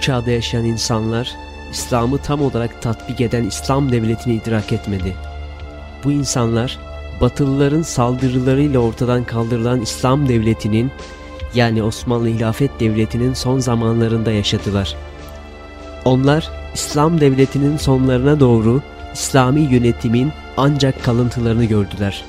çağda yaşayan insanlar İslam'ı tam olarak tatbik eden İslam devletini idrak etmedi. Bu insanlar Batılıların saldırılarıyla ortadan kaldırılan İslam devletinin yani Osmanlı Hilafet Devleti'nin son zamanlarında yaşadılar. Onlar İslam devletinin sonlarına doğru İslami yönetimin ancak kalıntılarını gördüler.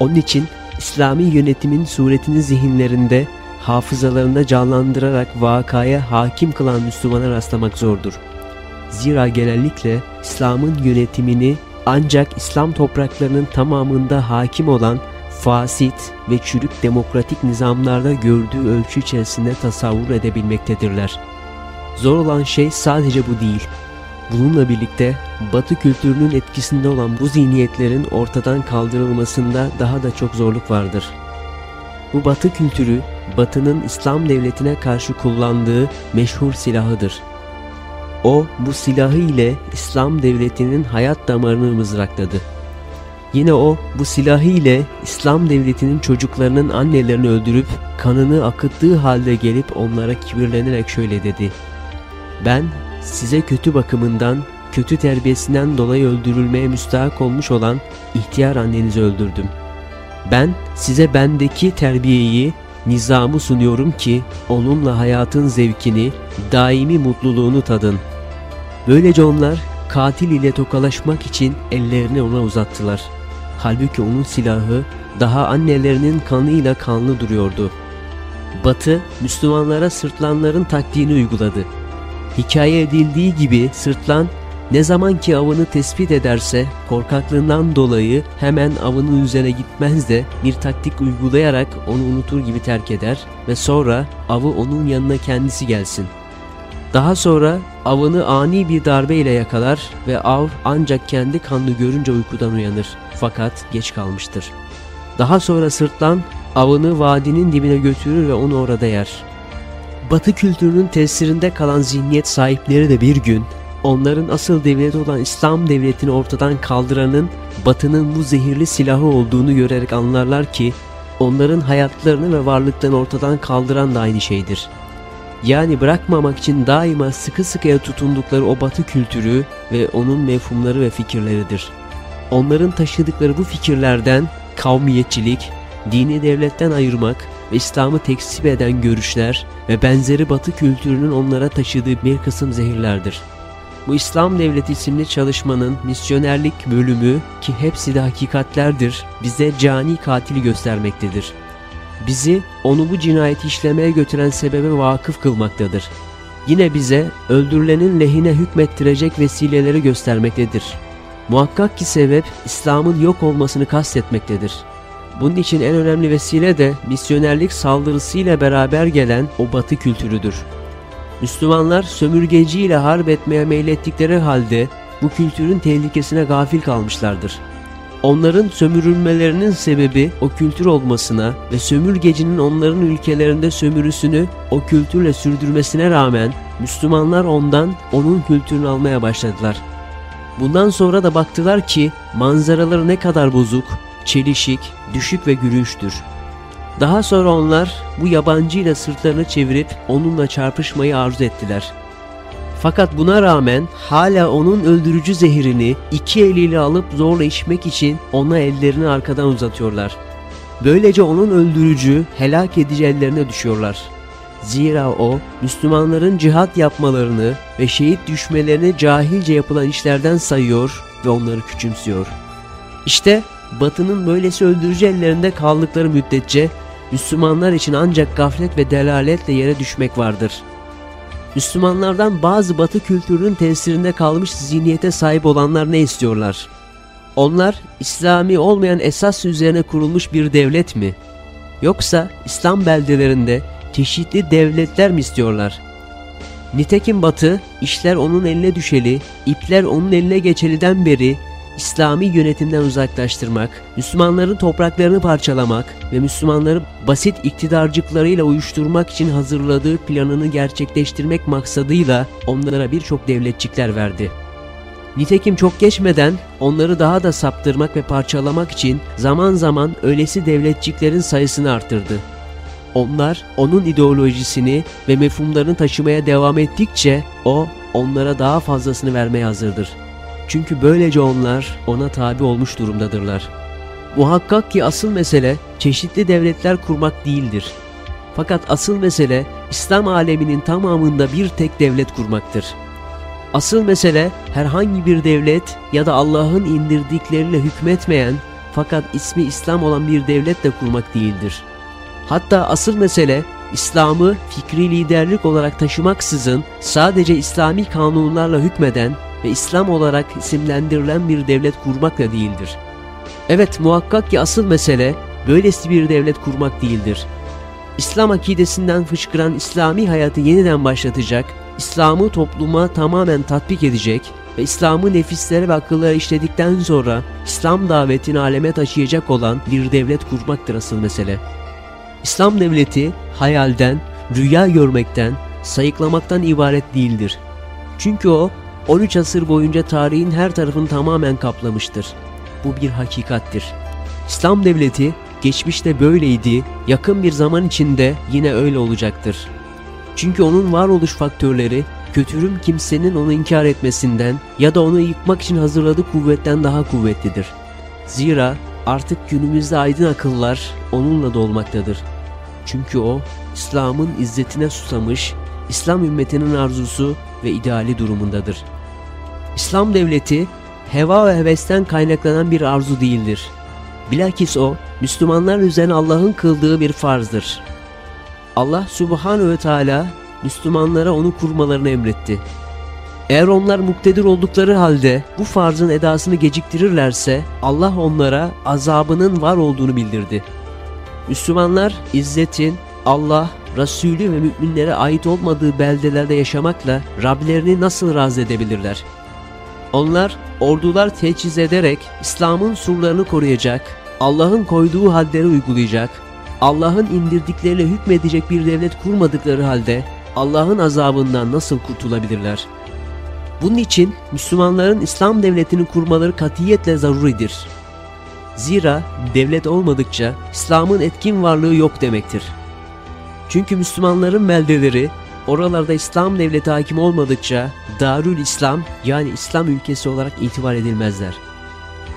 Onun için İslami yönetimin suretini zihinlerinde, hafızalarında canlandırarak vakaya hakim kılan Müslümana rastlamak zordur. Zira genellikle İslam'ın yönetimini ancak İslam topraklarının tamamında hakim olan fasit ve çürük demokratik nizamlarda gördüğü ölçü içerisinde tasavvur edebilmektedirler. Zor olan şey sadece bu değil. Bununla birlikte Batı kültürünün etkisinde olan bu zihniyetlerin ortadan kaldırılmasında daha da çok zorluk vardır. Bu Batı kültürü, Batı'nın İslam devletine karşı kullandığı meşhur silahıdır. O bu silahı ile İslam devletinin hayat damarını mızrakladı. Yine o bu silahı ile İslam devletinin çocuklarının annelerini öldürüp kanını akıttığı halde gelip onlara kibirlenerek şöyle dedi. Ben size kötü bakımından, kötü terbiyesinden dolayı öldürülmeye müstahak olmuş olan ihtiyar annenizi öldürdüm. Ben size bendeki terbiyeyi, nizamı sunuyorum ki onunla hayatın zevkini, daimi mutluluğunu tadın. Böylece onlar katil ile tokalaşmak için ellerini ona uzattılar. Halbuki onun silahı daha annelerinin kanıyla kanlı duruyordu. Batı, Müslümanlara sırtlanların taktiğini uyguladı. Hikaye edildiği gibi sırtlan ne zaman ki avını tespit ederse korkaklığından dolayı hemen avının üzerine gitmez de bir taktik uygulayarak onu unutur gibi terk eder ve sonra avı onun yanına kendisi gelsin. Daha sonra avını ani bir darbe ile yakalar ve av ancak kendi kanını görünce uykudan uyanır fakat geç kalmıştır. Daha sonra sırtlan avını vadinin dibine götürür ve onu orada yer. Batı kültürünün tesirinde kalan zihniyet sahipleri de bir gün onların asıl devleti olan İslam devletini ortadan kaldıranın Batı'nın bu zehirli silahı olduğunu görerek anlarlar ki onların hayatlarını ve varlıklarını ortadan kaldıran da aynı şeydir. Yani bırakmamak için daima sıkı sıkıya tutundukları o batı kültürü ve onun mefhumları ve fikirleridir. Onların taşıdıkları bu fikirlerden kavmiyetçilik, dini devletten ayırmak ve İslam'ı tekzip eden görüşler ve benzeri batı kültürünün onlara taşıdığı bir kısım zehirlerdir. Bu İslam Devleti isimli çalışmanın misyonerlik bölümü ki hepsi de hakikatlerdir bize cani katili göstermektedir. Bizi onu bu cinayeti işlemeye götüren sebebe vakıf kılmaktadır. Yine bize öldürülenin lehine hükmettirecek vesileleri göstermektedir. Muhakkak ki sebep İslam'ın yok olmasını kastetmektedir. Bunun için en önemli vesile de misyonerlik saldırısıyla beraber gelen o batı kültürüdür. Müslümanlar sömürgeciyle harp etmeye meylettikleri halde bu kültürün tehlikesine gafil kalmışlardır. Onların sömürülmelerinin sebebi o kültür olmasına ve sömürgecinin onların ülkelerinde sömürüsünü o kültürle sürdürmesine rağmen Müslümanlar ondan onun kültürünü almaya başladılar. Bundan sonra da baktılar ki manzaraları ne kadar bozuk, çelişik, düşük ve gülüştür. Daha sonra onlar bu yabancıyla sırtlarını çevirip onunla çarpışmayı arzu ettiler. Fakat buna rağmen hala onun öldürücü zehirini iki eliyle alıp zorla içmek için ona ellerini arkadan uzatıyorlar. Böylece onun öldürücü, helak edici ellerine düşüyorlar. Zira o, Müslümanların cihat yapmalarını ve şehit düşmelerini cahilce yapılan işlerden sayıyor ve onları küçümsüyor. İşte Batı'nın böylesi öldürücü ellerinde kaldıkları müddetçe Müslümanlar için ancak gaflet ve delaletle yere düşmek vardır. Müslümanlardan bazı batı kültürünün tesirinde kalmış zihniyete sahip olanlar ne istiyorlar? Onlar İslami olmayan esas üzerine kurulmuş bir devlet mi? Yoksa İslam beldelerinde çeşitli devletler mi istiyorlar? Nitekim Batı, işler onun eline düşeli, ipler onun eline geçeliden beri İslami yönetimden uzaklaştırmak, Müslümanların topraklarını parçalamak ve Müslümanları basit iktidarcıklarıyla uyuşturmak için hazırladığı planını gerçekleştirmek maksadıyla onlara birçok devletçikler verdi. Nitekim çok geçmeden onları daha da saptırmak ve parçalamak için zaman zaman öylesi devletçiklerin sayısını arttırdı. Onlar onun ideolojisini ve mefhumlarını taşımaya devam ettikçe o onlara daha fazlasını vermeye hazırdır. Çünkü böylece onlar ona tabi olmuş durumdadırlar. Muhakkak ki asıl mesele çeşitli devletler kurmak değildir. Fakat asıl mesele İslam aleminin tamamında bir tek devlet kurmaktır. Asıl mesele herhangi bir devlet ya da Allah'ın indirdikleriyle hükmetmeyen fakat ismi İslam olan bir devlet de kurmak değildir. Hatta asıl mesele İslam'ı fikri liderlik olarak taşımaksızın sadece İslami kanunlarla hükmeden ve İslam olarak isimlendirilen bir devlet kurmak da değildir. Evet muhakkak ki asıl mesele böylesi bir devlet kurmak değildir. İslam akidesinden fışkıran İslami hayatı yeniden başlatacak, İslam'ı topluma tamamen tatbik edecek ve İslam'ı nefislere ve akıllara işledikten sonra İslam davetini aleme taşıyacak olan bir devlet kurmaktır asıl mesele. İslam devleti hayalden, rüya görmekten, sayıklamaktan ibaret değildir. Çünkü o 13 asır boyunca tarihin her tarafını tamamen kaplamıştır. Bu bir hakikattir. İslam devleti geçmişte böyleydi, yakın bir zaman içinde yine öyle olacaktır. Çünkü onun varoluş faktörleri kötürüm kimsenin onu inkar etmesinden ya da onu yıkmak için hazırladığı kuvvetten daha kuvvetlidir. Zira artık günümüzde aydın akıllar onunla dolmaktadır. Çünkü o İslam'ın izzetine susamış, İslam ümmetinin arzusu ve ideali durumundadır. İslam devleti heva ve hevesten kaynaklanan bir arzu değildir. Bilakis o Müslümanlar üzerine Allah'ın kıldığı bir farzdır. Allah Subhanahu ve Teala Müslümanlara onu kurmalarını emretti. Eğer onlar muktedir oldukları halde bu farzın edasını geciktirirlerse Allah onlara azabının var olduğunu bildirdi. Müslümanlar izzetin Allah, Resulü ve müminlere ait olmadığı beldelerde yaşamakla Rablerini nasıl razı edebilirler? Onlar ordular teçhiz ederek İslam'ın surlarını koruyacak, Allah'ın koyduğu hadleri uygulayacak, Allah'ın indirdiklerine hükmedecek bir devlet kurmadıkları halde Allah'ın azabından nasıl kurtulabilirler? Bunun için Müslümanların İslam devletini kurmaları katiyetle zaruridir. Zira devlet olmadıkça İslam'ın etkin varlığı yok demektir. Çünkü Müslümanların beldeleri oralarda İslam devleti hakim olmadıkça Darül İslam yani İslam ülkesi olarak itibar edilmezler.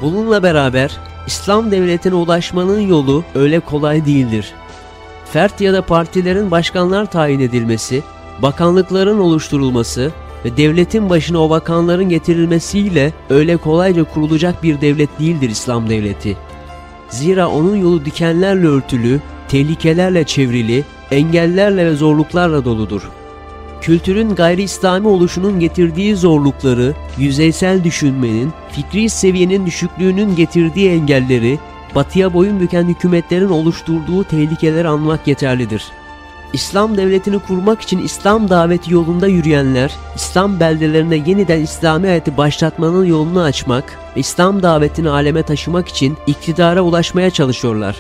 Bununla beraber İslam devletine ulaşmanın yolu öyle kolay değildir. Fert ya da partilerin başkanlar tayin edilmesi, bakanlıkların oluşturulması ve devletin başına o bakanların getirilmesiyle öyle kolayca kurulacak bir devlet değildir İslam devleti. Zira onun yolu dikenlerle örtülü, tehlikelerle çevrili, engellerle ve zorluklarla doludur. Kültürün gayri İslami oluşunun getirdiği zorlukları, yüzeysel düşünmenin, fikri seviyenin düşüklüğünün getirdiği engelleri, batıya boyun büken hükümetlerin oluşturduğu tehlikeleri anmak yeterlidir. İslam devletini kurmak için İslam daveti yolunda yürüyenler, İslam beldelerine yeniden İslami hayatı başlatmanın yolunu açmak İslam davetini aleme taşımak için iktidara ulaşmaya çalışıyorlar.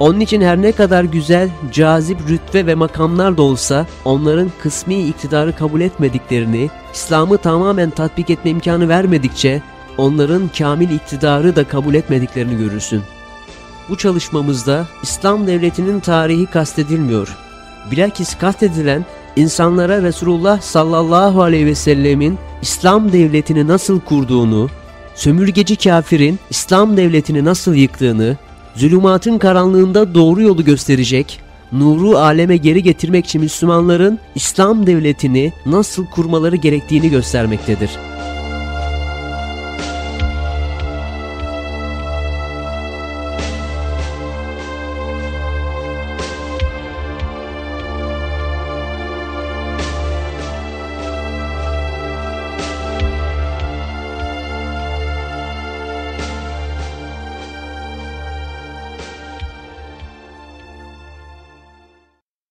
Onun için her ne kadar güzel, cazip rütbe ve makamlar da olsa onların kısmi iktidarı kabul etmediklerini, İslam'ı tamamen tatbik etme imkanı vermedikçe onların kamil iktidarı da kabul etmediklerini görürsün. Bu çalışmamızda İslam devletinin tarihi kastedilmiyor. Bilakis kastedilen insanlara Resulullah sallallahu aleyhi ve sellemin İslam devletini nasıl kurduğunu, sömürgeci kafirin İslam devletini nasıl yıktığını, zulümatın karanlığında doğru yolu gösterecek, nuru aleme geri getirmek için Müslümanların İslam devletini nasıl kurmaları gerektiğini göstermektedir.